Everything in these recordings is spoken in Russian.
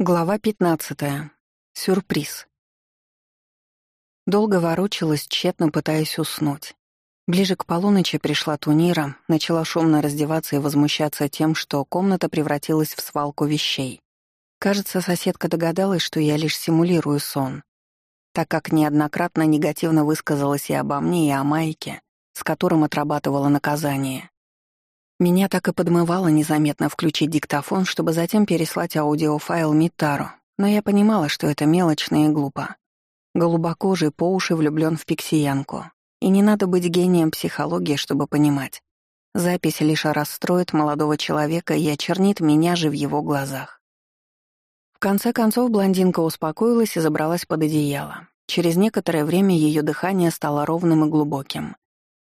Глава 15. Сюрприз. Долго ворочалась, тщетно пытаясь уснуть. Ближе к полуночи пришла Тунира, начала шумно раздеваться и возмущаться тем, что комната превратилась в свалку вещей. Кажется, соседка догадалась, что я лишь симулирую сон, так как неоднократно негативно высказалась и обо мне, и о Майке, с которым отрабатывала наказание. Меня так и подмывало незаметно включить диктофон, чтобы затем переслать аудиофайл Митару, но я понимала, что это мелочно и глупо. Голубокожий по уши влюблён в пиксиянку. И не надо быть гением психологии, чтобы понимать. Запись лишь расстроит молодого человека и очернит меня же в его глазах. В конце концов блондинка успокоилась и забралась под одеяло. Через некоторое время её дыхание стало ровным и глубоким.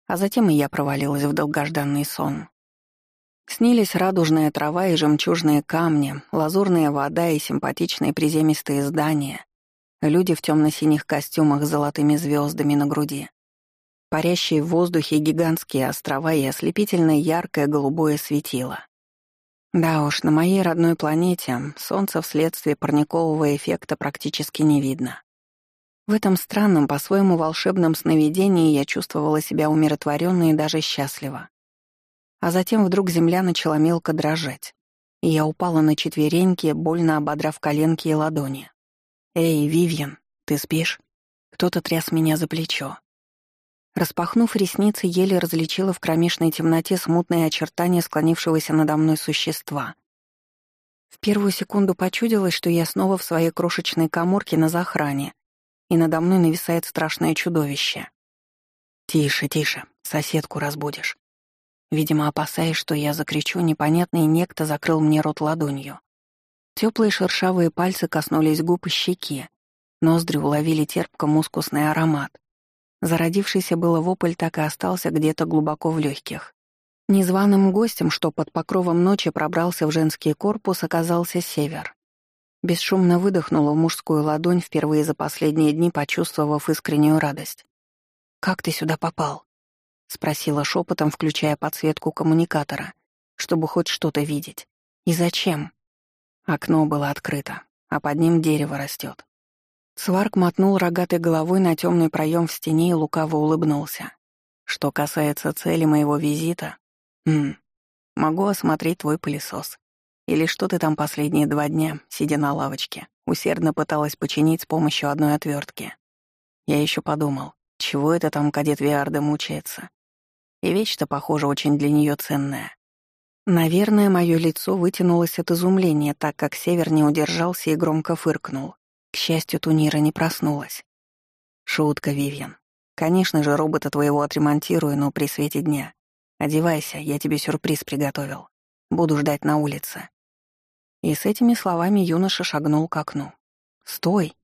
А затем и я провалилась в долгожданный сон. Снились радужная трава и жемчужные камни, лазурная вода и симпатичные приземистые здания, люди в темно-синих костюмах с золотыми звездами на груди, парящие в воздухе гигантские острова и ослепительно яркое голубое светило. Да уж, на моей родной планете солнце вследствие парникового эффекта практически не видно. В этом странном, по-своему волшебном сновидении я чувствовала себя умиротворенно и даже счастливо. А затем вдруг земля начала мелко дрожать, и я упала на четвереньки, больно ободрав коленки и ладони. «Эй, Вивьен, ты спишь?» Кто-то тряс меня за плечо. Распахнув ресницы, еле различила в кромешной темноте смутные очертания склонившегося надо мной существа. В первую секунду почудилось, что я снова в своей крошечной коморке на захране, и надо мной нависает страшное чудовище. «Тише, тише, соседку разбудишь». Видимо, опасаясь, что я закричу, непонятный некто закрыл мне рот ладонью. Теплые шершавые пальцы коснулись губ и щеки. Ноздри уловили терпко-мускусный аромат. Зародившийся было вопль так и остался где-то глубоко в легких. Незваным гостем, что под покровом ночи пробрался в женский корпус, оказался север. Бесшумно выдохнула мужскую ладонь, впервые за последние дни почувствовав искреннюю радость. «Как ты сюда попал?» — спросила шепотом, включая подсветку коммуникатора, чтобы хоть что-то видеть. «И зачем?» Окно было открыто, а под ним дерево растет. Сварк мотнул рогатой головой на темный проем в стене и лукаво улыбнулся. «Что касается цели моего визита, хм, могу осмотреть твой пылесос. Или что ты там последние два дня, сидя на лавочке, усердно пыталась починить с помощью одной отвертки. Я еще подумал, чего это там кадет Виарда мучается? И вещь-то, похоже, очень для нее ценная. Наверное, мое лицо вытянулось от изумления, так как Север не удержался и громко фыркнул. К счастью, Тунира не проснулась. Шутка, Вивьен. Конечно же, робота твоего отремонтирую, но при свете дня. Одевайся, я тебе сюрприз приготовил. Буду ждать на улице. И с этими словами юноша шагнул к окну. «Стой!»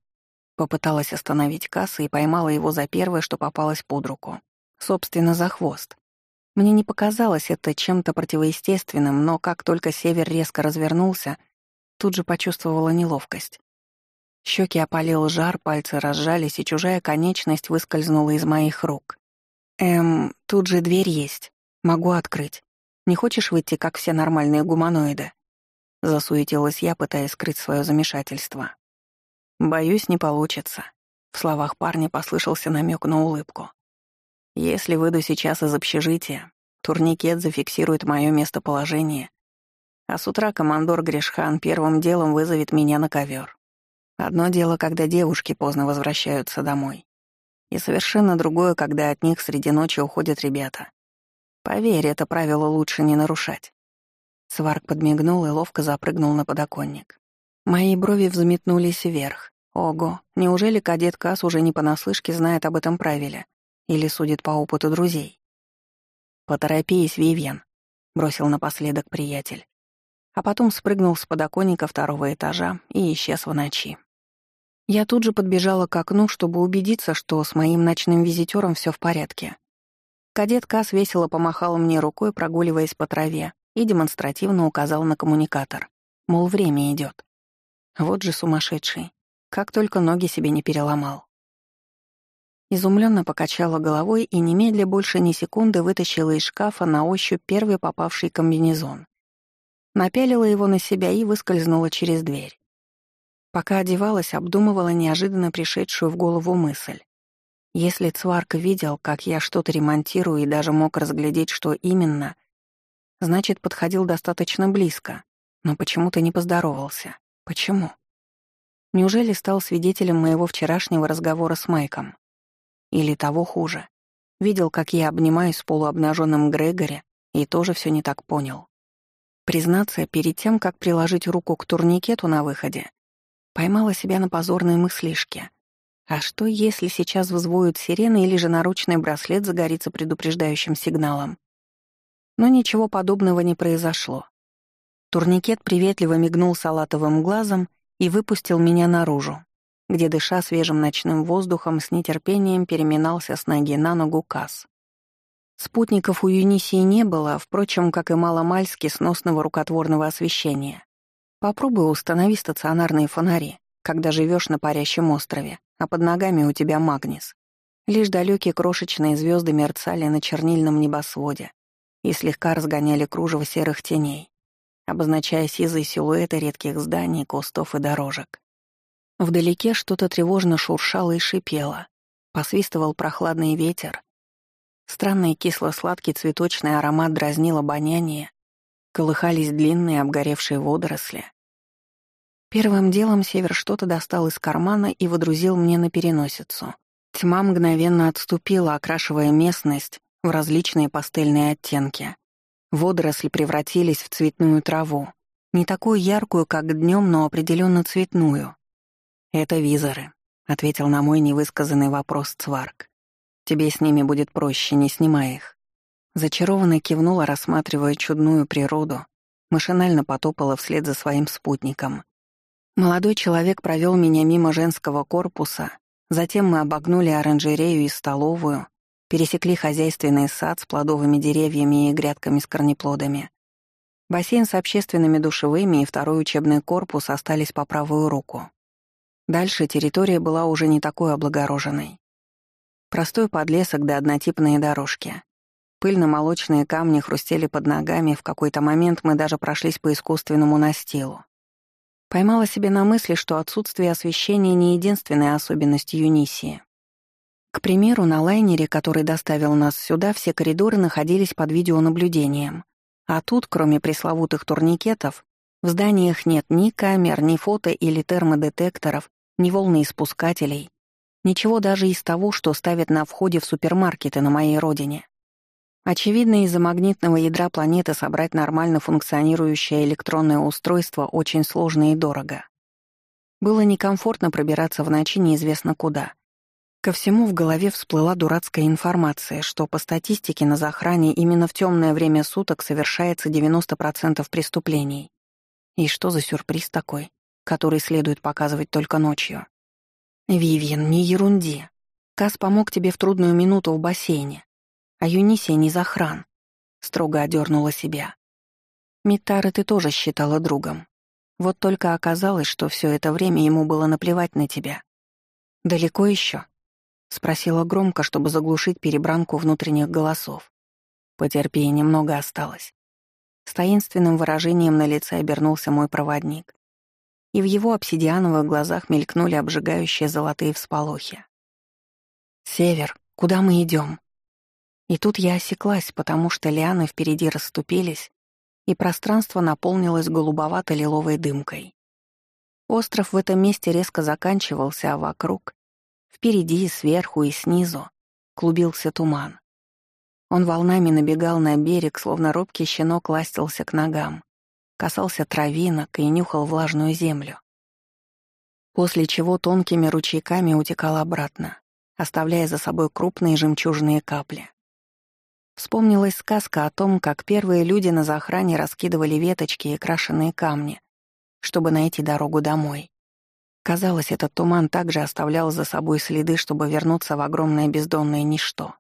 Попыталась остановить касса и поймала его за первое, что попалось под руку. Собственно, за хвост. Мне не показалось это чем-то противоестественным, но как только Север резко развернулся, тут же почувствовала неловкость. Щеки опалил жар, пальцы разжались, и чужая конечность выскользнула из моих рук. «Эм, тут же дверь есть. Могу открыть. Не хочешь выйти, как все нормальные гуманоиды?» Засуетилась я, пытаясь скрыть свое замешательство. «Боюсь, не получится». В словах парня послышался намек на улыбку. Если выйду сейчас из общежития, турникет зафиксирует мое местоположение, а с утра командор Гришхан первым делом вызовет меня на ковер. Одно дело, когда девушки поздно возвращаются домой, и совершенно другое, когда от них среди ночи уходят ребята. Поверь, это правило лучше не нарушать. Сварк подмигнул и ловко запрыгнул на подоконник. Мои брови взметнулись вверх. Ого, неужели кадет Касс уже не понаслышке знает об этом правиле? Или судит по опыту друзей? «Поторопись, Вивьен», — бросил напоследок приятель. А потом спрыгнул с подоконника второго этажа и исчез в ночи. Я тут же подбежала к окну, чтобы убедиться, что с моим ночным визитером все в порядке. Кадет Кас весело помахал мне рукой, прогуливаясь по траве, и демонстративно указал на коммуникатор. Мол, время идет. Вот же сумасшедший. Как только ноги себе не переломал. Изумленно покачала головой и немедля больше ни секунды вытащила из шкафа на ощупь первый попавший комбинезон. Напялила его на себя и выскользнула через дверь. Пока одевалась, обдумывала неожиданно пришедшую в голову мысль. Если Цварк видел, как я что-то ремонтирую и даже мог разглядеть, что именно, значит, подходил достаточно близко, но почему-то не поздоровался. Почему? Неужели стал свидетелем моего вчерашнего разговора с Майком? Или того хуже? Видел, как я обнимаюсь с полуобнаженным Грегори, и тоже все не так понял. Признаться, перед тем, как приложить руку к турникету на выходе, поймала себя на позорной мыслишке. А что, если сейчас взвоют сирены или же наручный браслет загорится предупреждающим сигналом? Но ничего подобного не произошло. Турникет приветливо мигнул салатовым глазом и выпустил меня наружу, где, дыша свежим ночным воздухом, с нетерпением переминался с ноги на ногу Касс. Спутников у Юнисии не было, впрочем, как и маломальски сносного рукотворного освещения. Попробуй установи стационарные фонари, когда живешь на парящем острове, а под ногами у тебя магнис. Лишь далекие крошечные звезды мерцали на чернильном небосводе и слегка разгоняли кружево серых теней, обозначая сизые силуэты редких зданий, кустов и дорожек. Вдалеке что-то тревожно шуршало и шипело. Посвистывал прохладный ветер. Странный кисло-сладкий цветочный аромат дразнил обоняние. Колыхались длинные обгоревшие водоросли. Первым делом Север что-то достал из кармана и водрузил мне на переносицу. Тьма мгновенно отступила, окрашивая местность в различные пастельные оттенки. Водоросли превратились в цветную траву. Не такую яркую, как днем, но определенно цветную. «Это визоры», — ответил на мой невысказанный вопрос Цварк. «Тебе с ними будет проще, не снимай их». Зачарованно кивнула, рассматривая чудную природу, машинально потопала вслед за своим спутником. Молодой человек провел меня мимо женского корпуса, затем мы обогнули оранжерею и столовую, пересекли хозяйственный сад с плодовыми деревьями и грядками с корнеплодами. Бассейн с общественными душевыми и второй учебный корпус остались по правую руку. Дальше территория была уже не такой облагороженной. Простой подлесок да однотипные дорожки. Пыльно-молочные камни хрустели под ногами, в какой-то момент мы даже прошлись по искусственному настилу. Поймала себе на мысли, что отсутствие освещения не единственная особенность Юнисии. К примеру, на лайнере, который доставил нас сюда, все коридоры находились под видеонаблюдением. А тут, кроме пресловутых турникетов, в зданиях нет ни камер, ни фото- или термодетекторов, ни волноиспускателей, ничего даже из того, что ставят на входе в супермаркеты на моей родине. Очевидно, из-за магнитного ядра планеты собрать нормально функционирующее электронное устройство очень сложно и дорого. Было некомфортно пробираться в ночи неизвестно куда. Ко всему в голове всплыла дурацкая информация, что по статистике на захране именно в темное время суток совершается 90% преступлений. И что за сюрприз такой, который следует показывать только ночью? Вивьен, не ерунди. Кас помог тебе в трудную минуту в бассейне. А Юнисия не за хран. Строго одернула себя. Митара ты тоже считала другом. Вот только оказалось, что все это время ему было наплевать на тебя. «Далеко еще? Спросила громко, чтобы заглушить перебранку внутренних голосов. «Потерпи, немного осталось». С таинственным выражением на лице обернулся мой проводник. И в его обсидиановых глазах мелькнули обжигающие золотые всполохи. «Север, куда мы идем? И тут я осеклась, потому что лианы впереди расступились, и пространство наполнилось голубовато-лиловой дымкой. Остров в этом месте резко заканчивался, а вокруг, впереди, сверху и снизу, клубился туман. Он волнами набегал на берег, словно робкий щенок ластился к ногам, касался травинок и нюхал влажную землю. После чего тонкими ручейками утекал обратно, оставляя за собой крупные жемчужные капли. Вспомнилась сказка о том, как первые люди на захране раскидывали веточки и крашеные камни, чтобы найти дорогу домой. Казалось, этот туман также оставлял за собой следы, чтобы вернуться в огромное бездонное ничто.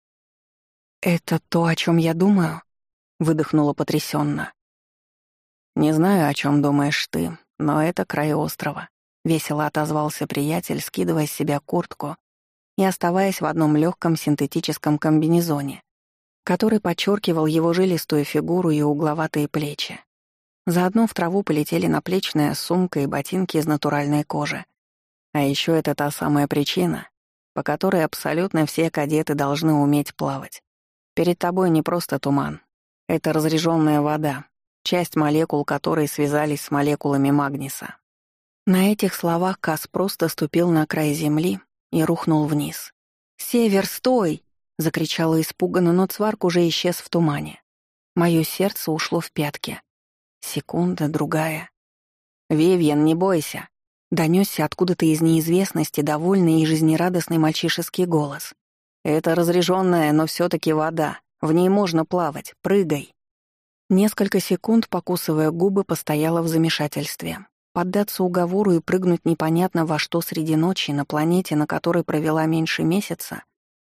«Это то, о чем я думаю?» — выдохнула потрясенно. «Не знаю, о чем думаешь ты, но это край острова», — весело отозвался приятель, скидывая с себя куртку и оставаясь в одном легком синтетическом комбинезоне, который подчеркивал его жилистую фигуру и угловатые плечи. Заодно в траву полетели наплечная сумка и ботинки из натуральной кожи. А еще это та самая причина, по которой абсолютно все кадеты должны уметь плавать. Перед тобой не просто туман. Это разреженная вода, часть молекул которой связались с молекулами Магниса. На этих словах Кас просто ступил на край земли и рухнул вниз. «Север, стой!» — закричала испуганно, но Цварк уже исчез в тумане. Мое сердце ушло в пятки. Секунда, другая. «Вивьен, не бойся!» — донесся откуда-то из неизвестности довольный и жизнерадостный мальчишеский голос. «Это разреженная, но все таки вода. В ней можно плавать. Прыгай!» Несколько секунд, покусывая губы, постояла в замешательстве. Поддаться уговору и прыгнуть непонятно во что среди ночи на планете, на которой провела меньше месяца,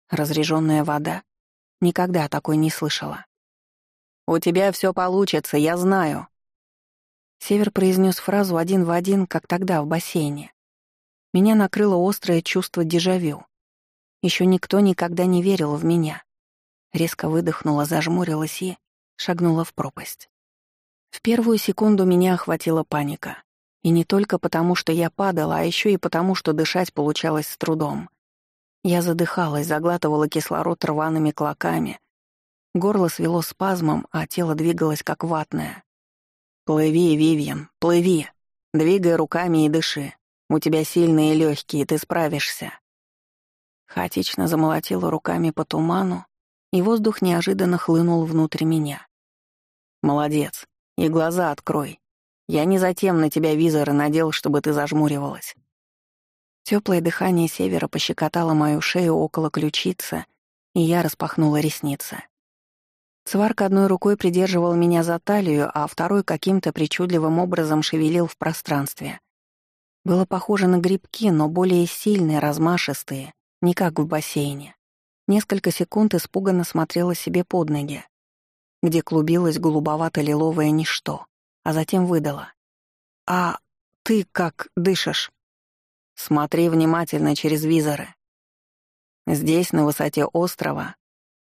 разреженная вода, никогда такой не слышала. «У тебя все получится, я знаю». Север произнес фразу один в один, как тогда в бассейне. Меня накрыло острое чувство дежавю. Еще никто никогда не верил в меня. Резко выдохнула, зажмурилась и шагнула в пропасть. В первую секунду меня охватила паника. И не только потому, что я падала, а еще и потому, что дышать получалось с трудом. Я задыхалась, заглатывала кислород рваными клоками. Горло свело спазмом, а тело двигалось как ватное. «Плыви, Вивьен, плыви! Двигай руками и дыши. У тебя сильные легкие, ты справишься». Хаотично замолотила руками по туману, и воздух неожиданно хлынул внутрь меня. «Молодец. И глаза открой. Я не затем на тебя визоры надел, чтобы ты зажмуривалась. Теплое дыхание севера пощекотало мою шею около ключицы, и я распахнула ресницы. Цварк одной рукой придерживал меня за талию, а второй каким-то причудливым образом шевелил в пространстве. Было похоже на грибки, но более сильные, размашистые, не как в бассейне. Несколько секунд испуганно смотрела себе под ноги, где клубилось голубовато-лиловое ничто а затем выдала. «А ты как дышишь?» «Смотри внимательно через визоры. Здесь, на высоте острова,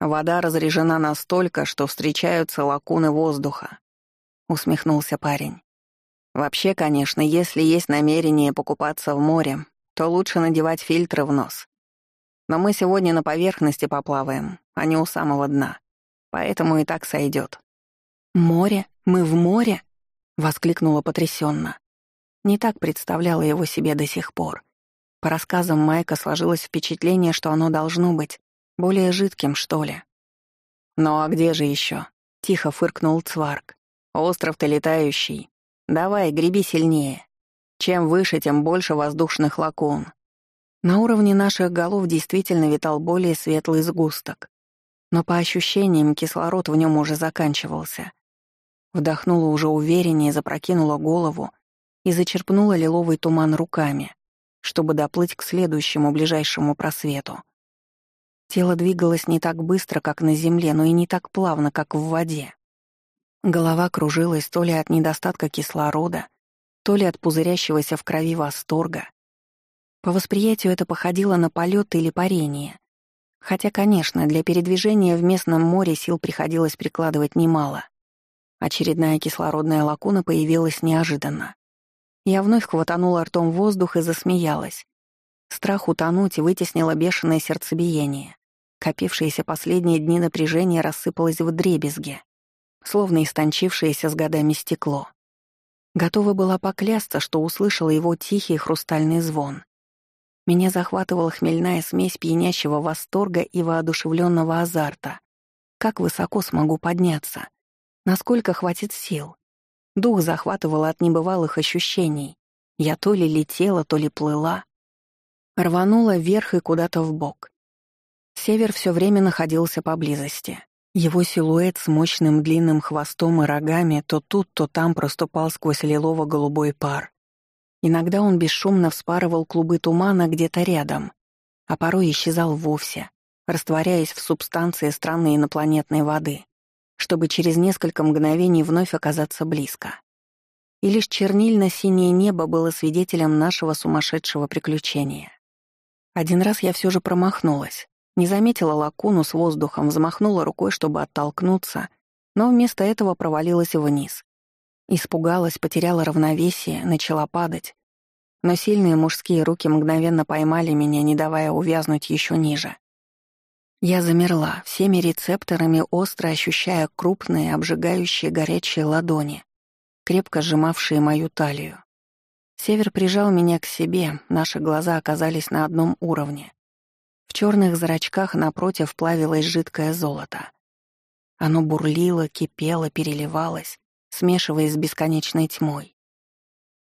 вода разрежена настолько, что встречаются лакуны воздуха», — усмехнулся парень. «Вообще, конечно, если есть намерение покупаться в море, то лучше надевать фильтры в нос. Но мы сегодня на поверхности поплаваем, а не у самого дна, поэтому и так сойдет. «Море? Мы в море?» Воскликнула потрясенно. Не так представляла его себе до сих пор. По рассказам Майка сложилось впечатление, что оно должно быть более жидким, что ли. «Ну а где же еще? тихо фыркнул Цварк. «Остров-то летающий. Давай, греби сильнее. Чем выше, тем больше воздушных лакун». На уровне наших голов действительно витал более светлый сгусток. Но по ощущениям кислород в нем уже заканчивался. Вдохнула уже увереннее, запрокинула голову и зачерпнула лиловый туман руками, чтобы доплыть к следующему ближайшему просвету. Тело двигалось не так быстро, как на земле, но и не так плавно, как в воде. Голова кружилась то ли от недостатка кислорода, то ли от пузырящегося в крови восторга. По восприятию это походило на полет или парение. Хотя, конечно, для передвижения в местном море сил приходилось прикладывать немало. Очередная кислородная лакуна появилась неожиданно. Я вновь хватанула ртом воздух и засмеялась. Страх утонуть вытеснило бешеное сердцебиение. Копившиеся последние дни напряжения рассыпалось в дребезге, словно истончившееся с годами стекло. Готова была поклясться, что услышала его тихий хрустальный звон. Меня захватывала хмельная смесь пьянящего восторга и воодушевленного азарта. Как высоко смогу подняться? Насколько хватит сил? Дух захватывал от небывалых ощущений. Я то ли летела, то ли плыла. Рванула вверх и куда-то вбок. Север все время находился поблизости. Его силуэт с мощным длинным хвостом и рогами то тут, то там проступал сквозь лилово-голубой пар. Иногда он бесшумно вспарывал клубы тумана где-то рядом, а порой исчезал вовсе, растворяясь в субстанции странной инопланетной воды чтобы через несколько мгновений вновь оказаться близко. И лишь чернильно-синее небо было свидетелем нашего сумасшедшего приключения. Один раз я все же промахнулась, не заметила лакуну с воздухом, взмахнула рукой, чтобы оттолкнуться, но вместо этого провалилась вниз. Испугалась, потеряла равновесие, начала падать. Но сильные мужские руки мгновенно поймали меня, не давая увязнуть еще ниже. Я замерла, всеми рецепторами остро ощущая крупные, обжигающие горячие ладони, крепко сжимавшие мою талию. Север прижал меня к себе, наши глаза оказались на одном уровне. В черных зрачках напротив плавилось жидкое золото. Оно бурлило, кипело, переливалось, смешиваясь с бесконечной тьмой.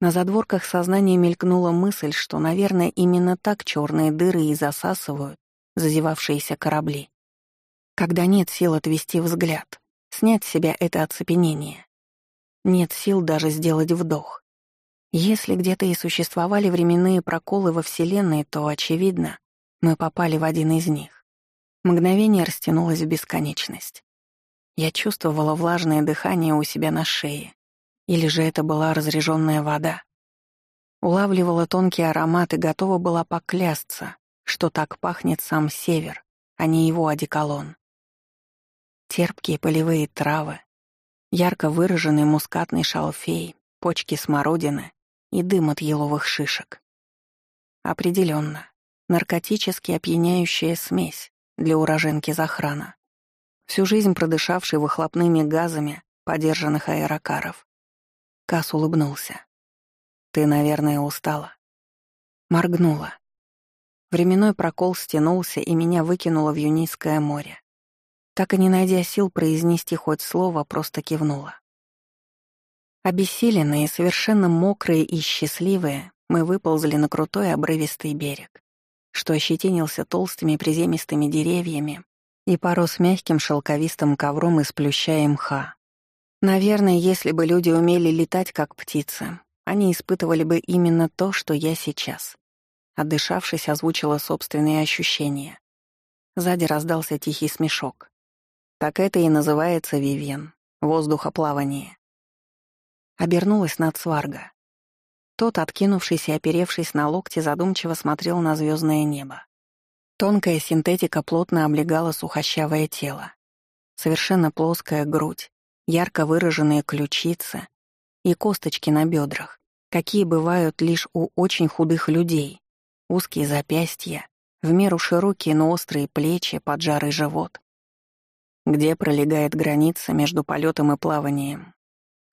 На задворках сознания мелькнула мысль, что, наверное, именно так черные дыры и засасывают зазевавшиеся корабли. Когда нет сил отвести взгляд, снять с себя это оцепенение. Нет сил даже сделать вдох. Если где-то и существовали временные проколы во Вселенной, то, очевидно, мы попали в один из них. Мгновение растянулось в бесконечность. Я чувствовала влажное дыхание у себя на шее. Или же это была разреженная вода. Улавливала тонкий аромат и готова была поклясться, что так пахнет сам север, а не его одеколон. Терпкие полевые травы, ярко выраженный мускатный шалфей, почки смородины и дым от еловых шишек. Определенно, наркотически опьяняющая смесь для уроженки Захрана, всю жизнь продышавшей выхлопными газами подержанных аэрокаров. Кас улыбнулся. «Ты, наверное, устала». Моргнула. Временной прокол стянулся, и меня выкинуло в Юнийское море. Так и не найдя сил произнести хоть слово, просто кивнула. Обессиленные, совершенно мокрые и счастливые, мы выползли на крутой обрывистый берег, что ощетинился толстыми приземистыми деревьями и порос мягким шелковистым ковром из плюща и мха. Наверное, если бы люди умели летать как птицы, они испытывали бы именно то, что я сейчас. Отдышавшись, озвучила собственные ощущения. Сзади раздался тихий смешок. Так это и называется Вивьен. Воздухоплавание. Обернулась над сварга. Тот, откинувшись и оперевшись на локти, задумчиво смотрел на звездное небо. Тонкая синтетика плотно облегала сухощавое тело. Совершенно плоская грудь, ярко выраженные ключицы и косточки на бедрах, какие бывают лишь у очень худых людей, узкие запястья, в меру широкие, но острые плечи, поджарый живот. Где пролегает граница между полетом и плаванием?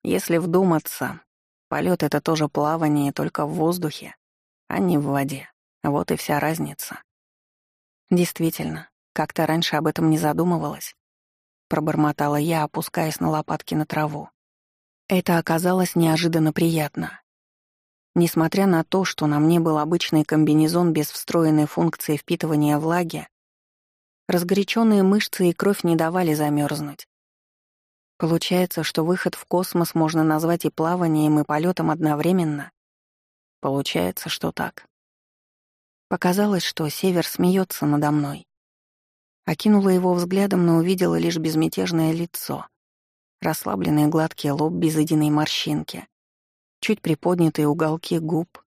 Если вдуматься, полет это тоже плавание, только в воздухе, а не в воде. Вот и вся разница. Действительно, как-то раньше об этом не задумывалась. Пробормотала я, опускаясь на лопатки на траву. Это оказалось неожиданно приятно. Несмотря на то, что на мне был обычный комбинезон без встроенной функции впитывания влаги, разгоряченные мышцы и кровь не давали замерзнуть. Получается, что выход в космос можно назвать и плаванием, и полетом одновременно. Получается, что так. Показалось, что Север смеется надо мной. Окинула его взглядом, но увидела лишь безмятежное лицо, расслабленный гладкий лоб без единой морщинки, чуть приподнятые уголки губ,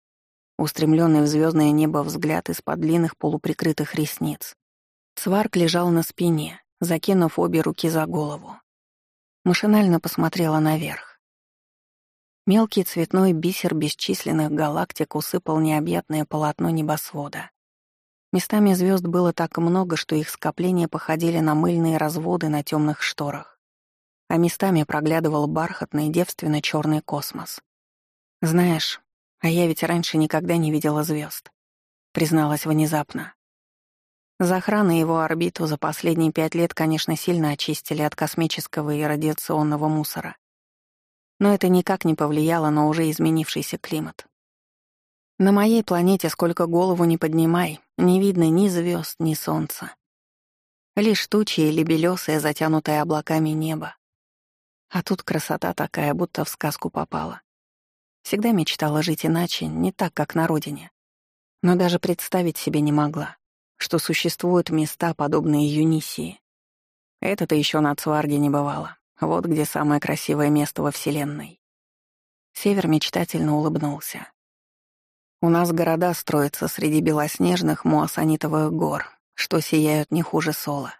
устремленный в звездное небо взгляд из-под длинных полуприкрытых ресниц. Сварк лежал на спине, закинув обе руки за голову. Машинально посмотрела наверх. Мелкий цветной бисер бесчисленных галактик усыпал необъятное полотно небосвода. Местами звезд было так много, что их скопления походили на мыльные разводы на темных шторах, а местами проглядывал бархатный девственно черный космос. «Знаешь, а я ведь раньше никогда не видела звезд, призналась внезапно. За охраной его орбиту за последние пять лет, конечно, сильно очистили от космического и радиационного мусора. Но это никак не повлияло на уже изменившийся климат. На моей планете сколько голову не поднимай, не видно ни звезд, ни солнца. Лишь тучи или белесое, затянутое облаками небо. А тут красота такая, будто в сказку попала. Всегда мечтала жить иначе, не так, как на родине. Но даже представить себе не могла, что существуют места, подобные Юнисии. Это-то еще на Цварге не бывало. Вот где самое красивое место во Вселенной. Север мечтательно улыбнулся. У нас города строятся среди белоснежных муассанитовых гор, что сияют не хуже сола.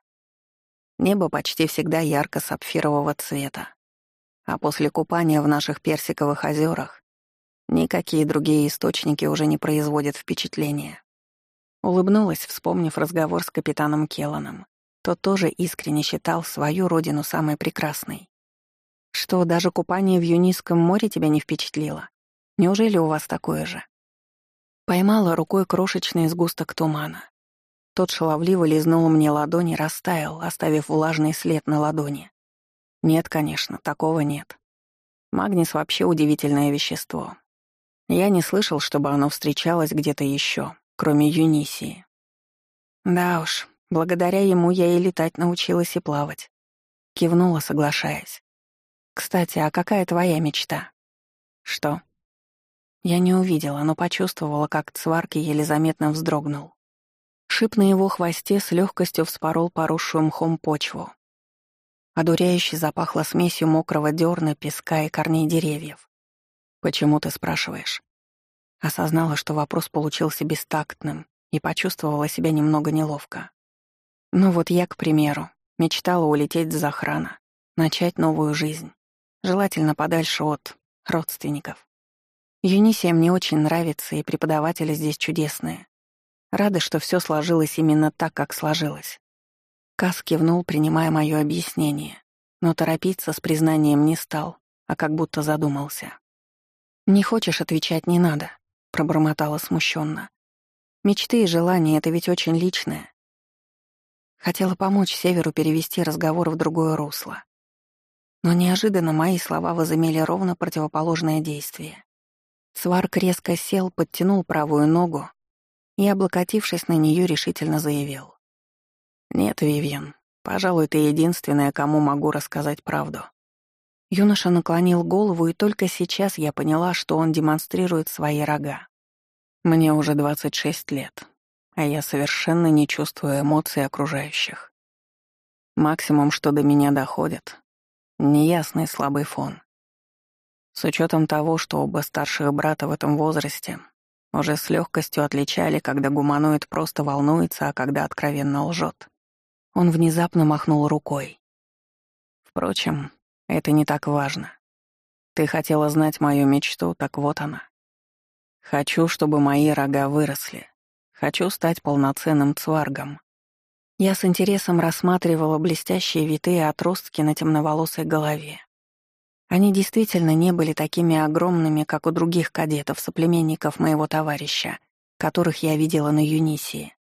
Небо почти всегда ярко-сапфирового цвета. А после купания в наших персиковых озерах никакие другие источники уже не производят впечатления. Улыбнулась, вспомнив разговор с капитаном Келланом. Тот тоже искренне считал свою родину самой прекрасной. Что, даже купание в Юнийском море тебя не впечатлило? Неужели у вас такое же? Поймала рукой крошечный сгусток тумана. Тот шаловливо лизнул мне ладони, растаял, оставив влажный след на ладони. Нет, конечно, такого нет. Магнис вообще удивительное вещество. Я не слышал, чтобы оно встречалось где-то еще, кроме Юнисии. Да уж, благодаря ему я и летать научилась и плавать. Кивнула, соглашаясь. Кстати, а какая твоя мечта? Что? Я не увидела, но почувствовала, как цварк еле заметно вздрогнул. Шип на его хвосте с легкостью вспорол поросшую мхом почву. Одуряюще запахло смесью мокрого дерна, песка и корней деревьев. «Почему ты спрашиваешь?» Осознала, что вопрос получился бестактным и почувствовала себя немного неловко. Ну вот я, к примеру, мечтала улететь за охрана, начать новую жизнь, желательно подальше от родственников. Юнисия мне очень нравится, и преподаватели здесь чудесные. Рада, что все сложилось именно так, как сложилось. Кас кивнул, принимая мое объяснение, но торопиться с признанием не стал, а как будто задумался. «Не хочешь отвечать, не надо», — пробормотала смущенно. «Мечты и желания — это ведь очень личное». Хотела помочь Северу перевести разговор в другое русло. Но неожиданно мои слова возымели ровно противоположное действие. Сварк резко сел, подтянул правую ногу и, облокотившись на нее, решительно заявил. «Нет, Вивьен, пожалуй, ты единственная, кому могу рассказать правду». Юноша наклонил голову, и только сейчас я поняла, что он демонстрирует свои рога. Мне уже 26 лет, а я совершенно не чувствую эмоций окружающих. Максимум, что до меня доходит — неясный слабый фон. С учетом того, что оба старших брата в этом возрасте уже с легкостью отличали, когда гуманоид просто волнуется, а когда откровенно лжет. Он внезапно махнул рукой. Впрочем, это не так важно. Ты хотела знать мою мечту, так вот она. Хочу, чтобы мои рога выросли. Хочу стать полноценным цваргом. Я с интересом рассматривала блестящие витые отростки на темноволосой голове. Они действительно не были такими огромными, как у других кадетов-соплеменников моего товарища, которых я видела на Юнисии.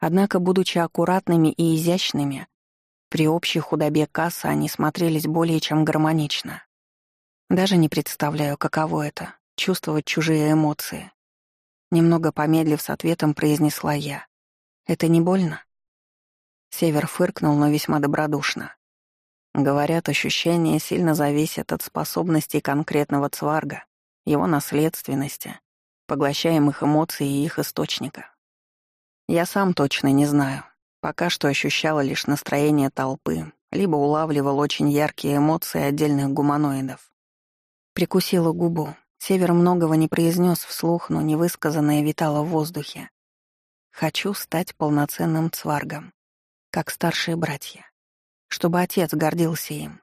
Однако, будучи аккуратными и изящными, при общей худобе касса они смотрелись более чем гармонично. Даже не представляю, каково это — чувствовать чужие эмоции. Немного помедлив с ответом, произнесла я. «Это не больно?» Север фыркнул, но весьма добродушно. Говорят, ощущения сильно зависят от способностей конкретного цварга, его наследственности, поглощаемых эмоций и их источника. Я сам точно не знаю. Пока что ощущала лишь настроение толпы, либо улавливал очень яркие эмоции отдельных гуманоидов. Прикусила губу. Север многого не произнес вслух, но невысказанное витало в воздухе. Хочу стать полноценным цваргом, как старшие братья чтобы отец гордился им.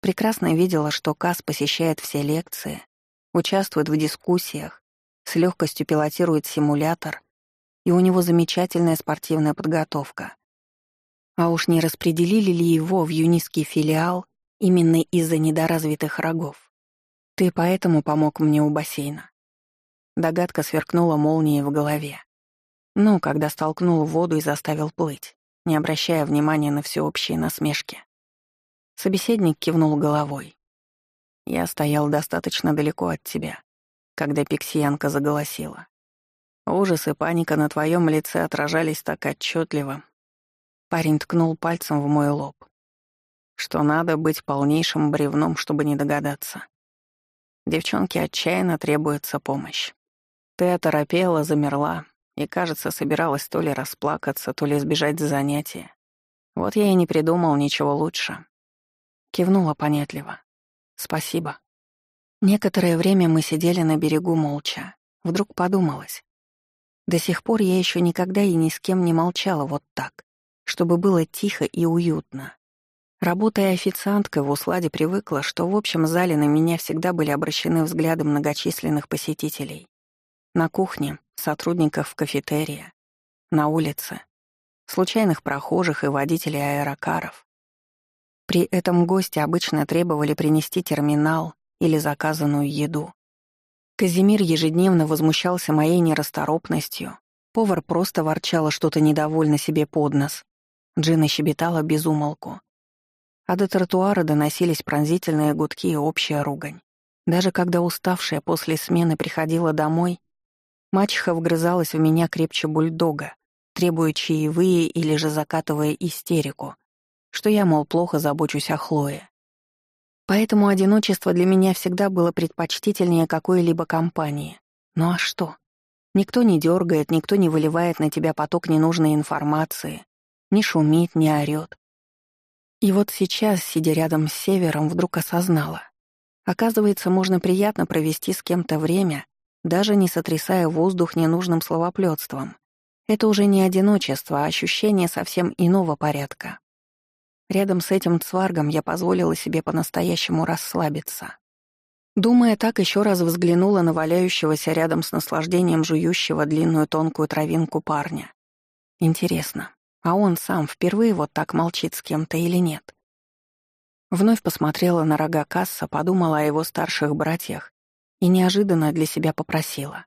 Прекрасно видела, что Кас посещает все лекции, участвует в дискуссиях, с легкостью пилотирует симулятор, и у него замечательная спортивная подготовка. А уж не распределили ли его в юнийский филиал именно из-за недоразвитых рогов? Ты поэтому помог мне у бассейна. Догадка сверкнула молнией в голове. Ну, когда столкнул воду и заставил плыть не обращая внимания на всеобщие насмешки. Собеседник кивнул головой. Я стоял достаточно далеко от тебя, когда пиксиянка заголосила. Ужас и паника на твоем лице отражались так отчетливо. Парень ткнул пальцем в мой лоб. Что надо быть полнейшим бревном, чтобы не догадаться. Девчонке отчаянно требуется помощь. Ты оторопела, замерла, и, кажется, собиралась то ли расплакаться, то ли сбежать за занятия. Вот я и не придумал ничего лучше. Кивнула понятливо. «Спасибо». Некоторое время мы сидели на берегу молча. Вдруг подумалось. До сих пор я еще никогда и ни с кем не молчала вот так, чтобы было тихо и уютно. Работая официанткой в Усладе, привыкла, что в общем зале на меня всегда были обращены взгляды многочисленных посетителей. На кухне, сотрудников в кафетерии, на улице, случайных прохожих и водителей аэрокаров. При этом гости обычно требовали принести терминал или заказанную еду. Казимир ежедневно возмущался моей нерасторопностью. Повар просто ворчала что-то недовольно себе под нос. Джина щебетала без умолку а до тротуара доносились пронзительные гудки и общая ругань. Даже когда уставшая после смены приходила домой, мачеха вгрызалась в меня крепче бульдога, требуя чаевые или же закатывая истерику, что я, мол, плохо забочусь о Хлое. Поэтому одиночество для меня всегда было предпочтительнее какой-либо компании. Ну а что? Никто не дергает, никто не выливает на тебя поток ненужной информации, не шумит, не орёт. И вот сейчас, сидя рядом с Севером, вдруг осознала. Оказывается, можно приятно провести с кем-то время, даже не сотрясая воздух ненужным словоплётством. Это уже не одиночество, а ощущение совсем иного порядка. Рядом с этим цваргом я позволила себе по-настоящему расслабиться. Думая так, еще раз взглянула на валяющегося рядом с наслаждением жующего длинную тонкую травинку парня. Интересно, а он сам впервые вот так молчит с кем-то или нет? Вновь посмотрела на рога касса, подумала о его старших братьях и неожиданно для себя попросила.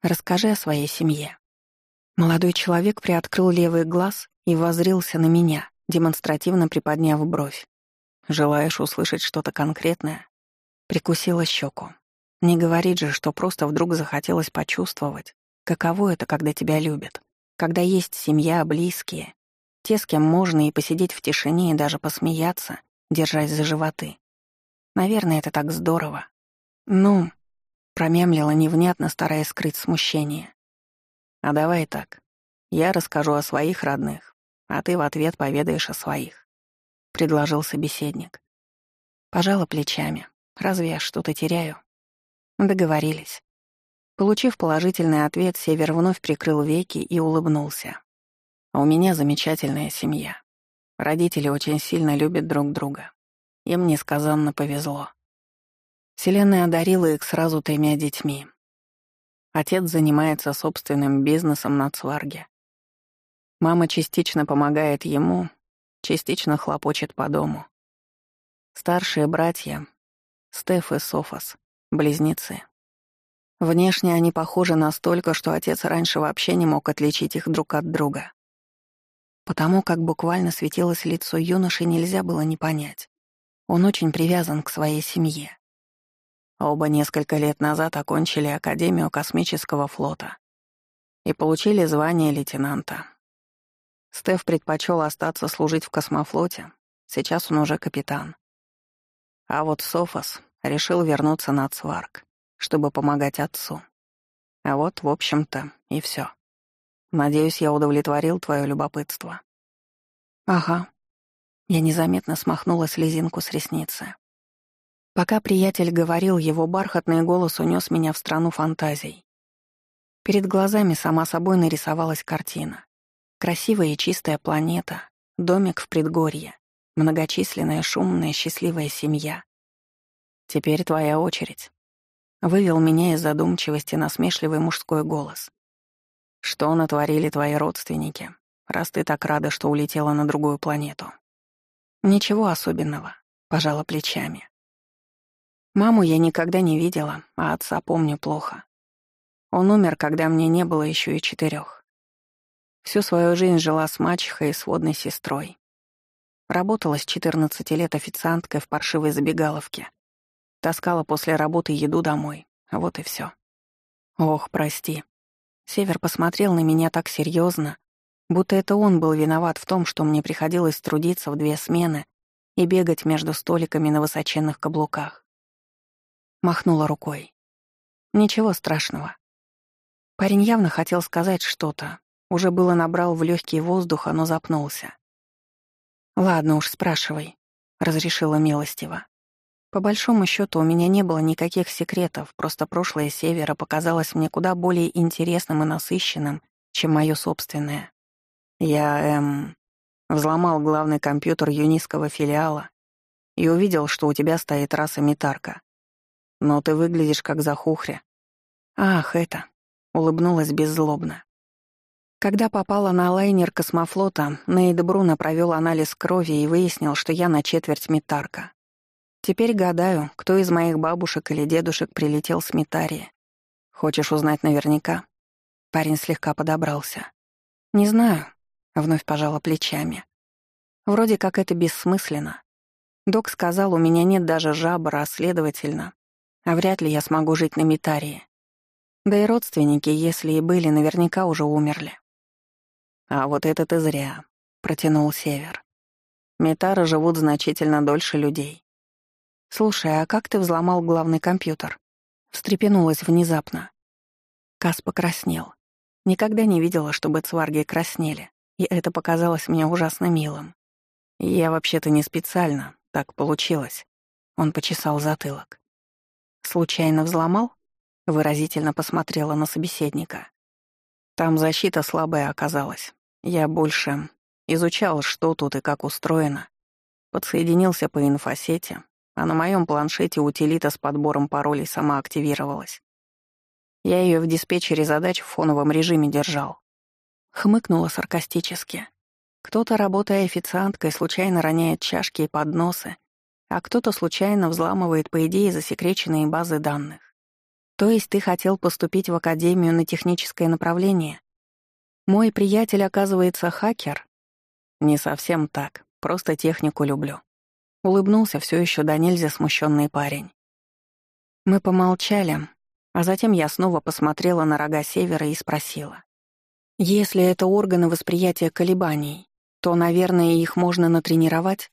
«Расскажи о своей семье». Молодой человек приоткрыл левый глаз и воззрился на меня, демонстративно приподняв бровь. «Желаешь услышать что-то конкретное?» Прикусила щеку. Не говорит же, что просто вдруг захотелось почувствовать, каково это, когда тебя любят когда есть семья, близкие, те, с кем можно и посидеть в тишине, и даже посмеяться, держась за животы. Наверное, это так здорово. Ну, промямлила невнятно, стараясь скрыть смущение. А давай так. Я расскажу о своих родных, а ты в ответ поведаешь о своих, предложил собеседник. Пожала плечами. Разве я что-то теряю? Договорились. Получив положительный ответ, Север вновь прикрыл веки и улыбнулся. «У меня замечательная семья. Родители очень сильно любят друг друга. Им несказанно повезло. Вселенная одарила их сразу тремя детьми. Отец занимается собственным бизнесом на Цварге. Мама частично помогает ему, частично хлопочет по дому. Старшие братья — Стеф и Софос, близнецы. Внешне они похожи настолько, что отец раньше вообще не мог отличить их друг от друга. Потому как буквально светилось лицо юноши, нельзя было не понять. Он очень привязан к своей семье. Оба несколько лет назад окончили Академию космического флота и получили звание лейтенанта. Стеф предпочел остаться служить в космофлоте, сейчас он уже капитан. А вот Софос решил вернуться на Цварк чтобы помогать отцу. А вот, в общем-то, и все. Надеюсь, я удовлетворил твое любопытство. Ага. Я незаметно смахнула слезинку с ресницы. Пока приятель говорил, его бархатный голос унес меня в страну фантазий. Перед глазами сама собой нарисовалась картина. Красивая и чистая планета, домик в предгорье, многочисленная, шумная, счастливая семья. Теперь твоя очередь. Вывел меня из задумчивости насмешливый мужской голос. «Что натворили твои родственники, раз ты так рада, что улетела на другую планету?» «Ничего особенного», — пожала плечами. Маму я никогда не видела, а отца помню плохо. Он умер, когда мне не было еще и четырех. Всю свою жизнь жила с мачехой и сводной сестрой. Работала с 14 лет официанткой в паршивой забегаловке — Таскала после работы еду домой. Вот и все. Ох, прости. Север посмотрел на меня так серьезно, будто это он был виноват в том, что мне приходилось трудиться в две смены и бегать между столиками на высоченных каблуках. Махнула рукой. Ничего страшного. Парень явно хотел сказать что-то. Уже было набрал в легкий воздуха, но запнулся. «Ладно уж, спрашивай», — разрешила милостиво. По большому счету у меня не было никаких секретов, просто прошлое Севера показалось мне куда более интересным и насыщенным, чем мое собственное. Я, эм... Взломал главный компьютер юнистского филиала и увидел, что у тебя стоит раса Митарка. Но ты выглядишь как захухря. Ах, это. Улыбнулась беззлобно. Когда попала на лайнер космофлота, Нейд Бруно провел анализ крови и выяснил, что я на четверть Митарка. Теперь гадаю, кто из моих бабушек или дедушек прилетел с Митарии. Хочешь узнать наверняка? Парень слегка подобрался. Не знаю, вновь пожала плечами. Вроде как это бессмысленно. Док сказал, у меня нет даже жабра, а следовательно, а вряд ли я смогу жить на Митарии. Да и родственники, если и были, наверняка уже умерли. А вот это ты зря, протянул Север. Метары живут значительно дольше людей. «Слушай, а как ты взломал главный компьютер?» Встрепенулась внезапно. Кас покраснел. Никогда не видела, чтобы цварги краснели, и это показалось мне ужасно милым. Я вообще-то не специально, так получилось. Он почесал затылок. «Случайно взломал?» Выразительно посмотрела на собеседника. Там защита слабая оказалась. Я больше изучал, что тут и как устроено. Подсоединился по инфосети, а на моем планшете утилита с подбором паролей сама активировалась. Я ее в диспетчере задач в фоновом режиме держал. Хмыкнула саркастически. Кто-то, работая официанткой, случайно роняет чашки и подносы, а кто-то случайно взламывает, по идее, засекреченные базы данных. То есть ты хотел поступить в академию на техническое направление? Мой приятель, оказывается, хакер? Не совсем так, просто технику люблю. Улыбнулся все еще до нельзя смущенный парень. Мы помолчали, а затем я снова посмотрела на рога севера и спросила. Если это органы восприятия колебаний, то, наверное, их можно натренировать?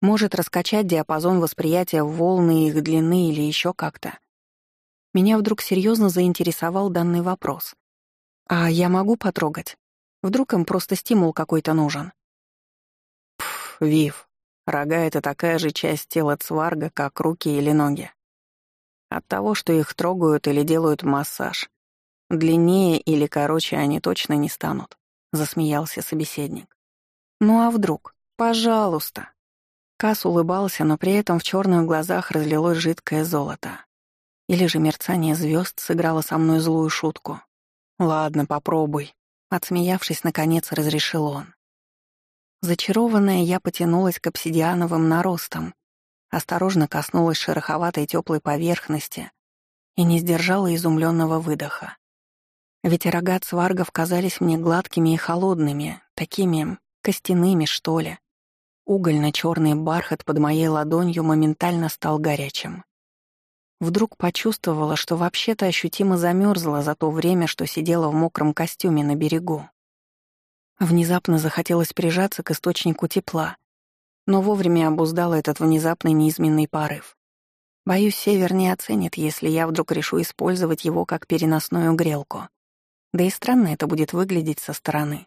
Может раскачать диапазон восприятия волны, их длины или еще как-то? Меня вдруг серьезно заинтересовал данный вопрос. А я могу потрогать? Вдруг им просто стимул какой-то нужен? Пф, Вив, Рога — это такая же часть тела цварга, как руки или ноги. От того, что их трогают или делают массаж, длиннее или короче они точно не станут, — засмеялся собеседник. «Ну а вдруг? Пожалуйста!» Кас улыбался, но при этом в черных глазах разлилось жидкое золото. Или же мерцание звезд сыграло со мной злую шутку. «Ладно, попробуй», — отсмеявшись, наконец разрешил он. Зачарованная, я потянулась к обсидиановым наростам, осторожно коснулась шероховатой теплой поверхности и не сдержала изумленного выдоха. Ведь рога цваргов казались мне гладкими и холодными, такими костяными, что ли. Угольно-черный бархат под моей ладонью моментально стал горячим. Вдруг почувствовала, что вообще-то ощутимо замерзла за то время, что сидела в мокром костюме на берегу. Внезапно захотелось прижаться к источнику тепла, но вовремя обуздала этот внезапный неизменный порыв. Боюсь, Север не оценит, если я вдруг решу использовать его как переносную грелку. Да и странно это будет выглядеть со стороны.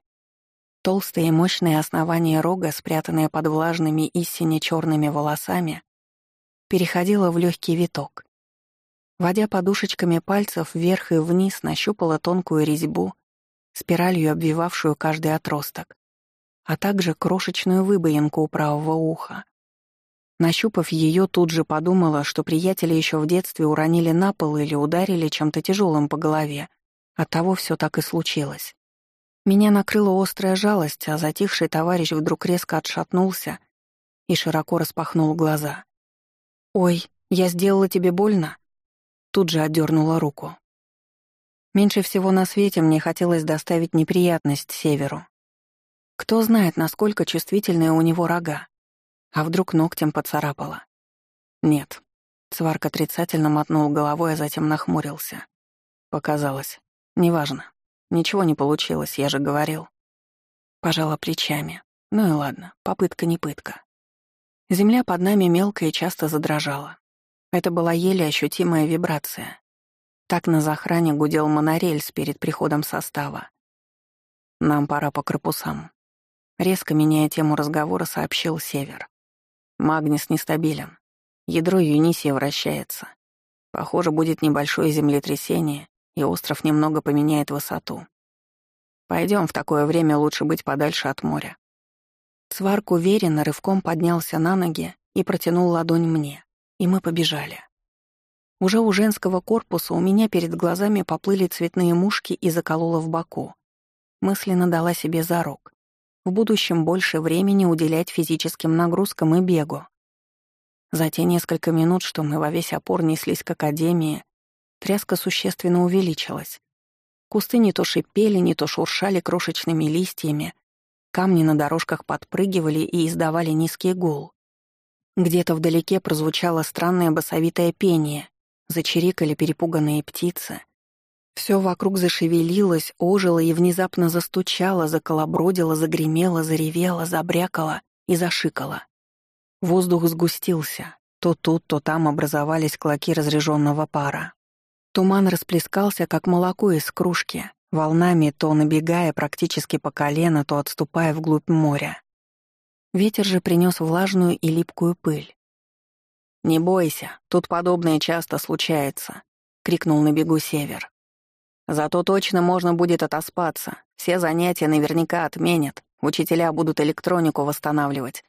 Толстое и мощное основание рога, спрятанное под влажными и сине-черными волосами, переходило в легкий виток. Водя подушечками пальцев вверх и вниз, нащупала тонкую резьбу, спиралью обвивавшую каждый отросток, а также крошечную выбоинку у правого уха. Нащупав ее, тут же подумала, что приятели еще в детстве уронили на пол или ударили чем-то тяжелым по голове. Оттого все так и случилось. Меня накрыла острая жалость, а затихший товарищ вдруг резко отшатнулся и широко распахнул глаза. «Ой, я сделала тебе больно?» Тут же отдернула руку. Меньше всего на свете мне хотелось доставить неприятность Северу. Кто знает, насколько чувствительные у него рога. А вдруг ногтем поцарапало? Нет. Цварк отрицательно мотнул головой, а затем нахмурился. Показалось. Неважно. Ничего не получилось, я же говорил. Пожала плечами. Ну и ладно, попытка не пытка. Земля под нами мелко и часто задрожала. Это была еле ощутимая вибрация. Так на захране гудел монорельс перед приходом состава. «Нам пора по корпусам». Резко меняя тему разговора, сообщил Север. «Магнис нестабилен. Ядро Юнисия вращается. Похоже, будет небольшое землетрясение, и остров немного поменяет высоту. Пойдем, в такое время лучше быть подальше от моря. Цварк уверенно рывком поднялся на ноги и протянул ладонь мне, и мы побежали. Уже у женского корпуса у меня перед глазами поплыли цветные мушки и заколола в боку. Мысленно дала себе зарок. В будущем больше времени уделять физическим нагрузкам и бегу. За те несколько минут, что мы во весь опор неслись к академии, тряска существенно увеличилась. Кусты не то шипели, не то шуршали крошечными листьями, камни на дорожках подпрыгивали и издавали низкий гул. Где-то вдалеке прозвучало странное басовитое пение, зачирикали перепуганные птицы. Все вокруг зашевелилось, ожило и внезапно застучало, заколобродило, загремело, заревело, забрякало и зашикало. Воздух сгустился. То тут, то там образовались клоки разреженного пара. Туман расплескался, как молоко из кружки, волнами то набегая практически по колено, то отступая вглубь моря. Ветер же принес влажную и липкую пыль. «Не бойся, тут подобное часто случается», — крикнул на бегу Север. «Зато точно можно будет отоспаться. Все занятия наверняка отменят. Учителя будут электронику восстанавливать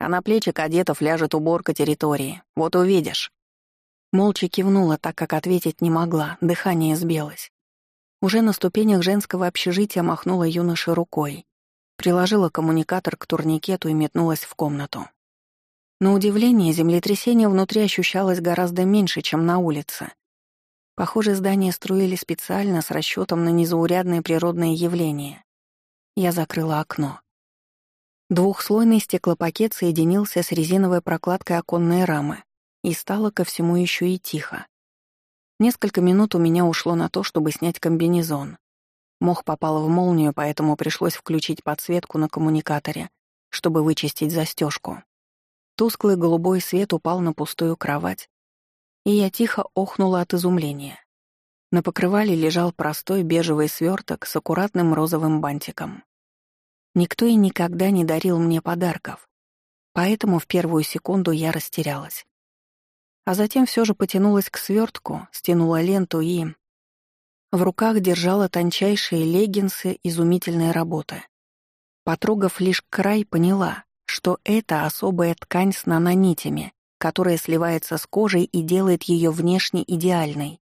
а на плечи кадетов ляжет уборка территории. Вот увидишь». Молча кивнула, так как ответить не могла, дыхание сбилось. Уже на ступенях женского общежития махнула юноша рукой, приложила коммуникатор к турникету и метнулась в комнату. На удивление, землетрясение внутри ощущалось гораздо меньше, чем на улице. Похоже, здание строили специально с расчетом на незаурядное природное явление. Я закрыла окно. Двухслойный стеклопакет соединился с резиновой прокладкой оконной рамы, и стало ко всему еще и тихо. Несколько минут у меня ушло на то, чтобы снять комбинезон. Мох попал в молнию, поэтому пришлось включить подсветку на коммуникаторе, чтобы вычистить застежку. Тусклый голубой свет упал на пустую кровать, и я тихо охнула от изумления. На покрывале лежал простой бежевый сверток с аккуратным розовым бантиком. Никто и никогда не дарил мне подарков, поэтому в первую секунду я растерялась. А затем все же потянулась к свертку, стянула ленту и... В руках держала тончайшие леггинсы изумительной работы. Потрогав лишь край, поняла, что это особая ткань с нанонитями, которая сливается с кожей и делает ее внешне идеальной.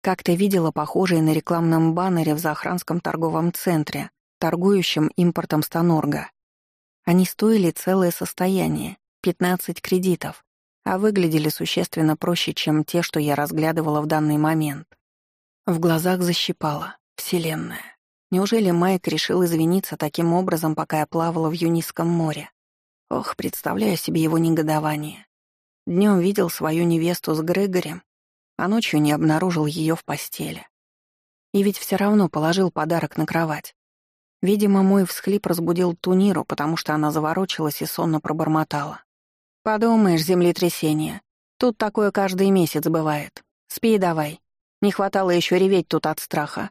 Как-то видела похожие на рекламном баннере в Захранском торговом центре, торгующим импортом Станорга. Они стоили целое состояние, 15 кредитов, а выглядели существенно проще, чем те, что я разглядывала в данный момент. В глазах защипала. Вселенная. Неужели Майк решил извиниться таким образом, пока я плавала в Юнийском море? Ох, представляю себе его негодование. Днем видел свою невесту с Грегорем, а ночью не обнаружил ее в постели. И ведь все равно положил подарок на кровать. Видимо, мой всхлип разбудил Туниру, потому что она заворочилась и сонно пробормотала. «Подумаешь, землетрясение. Тут такое каждый месяц бывает. Спи давай. Не хватало еще реветь тут от страха.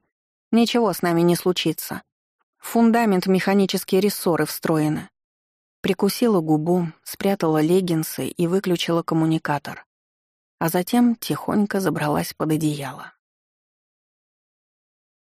Ничего с нами не случится. В фундамент механические рессоры встроены». Прикусила губу, спрятала леггинсы и выключила коммуникатор. А затем тихонько забралась под одеяло.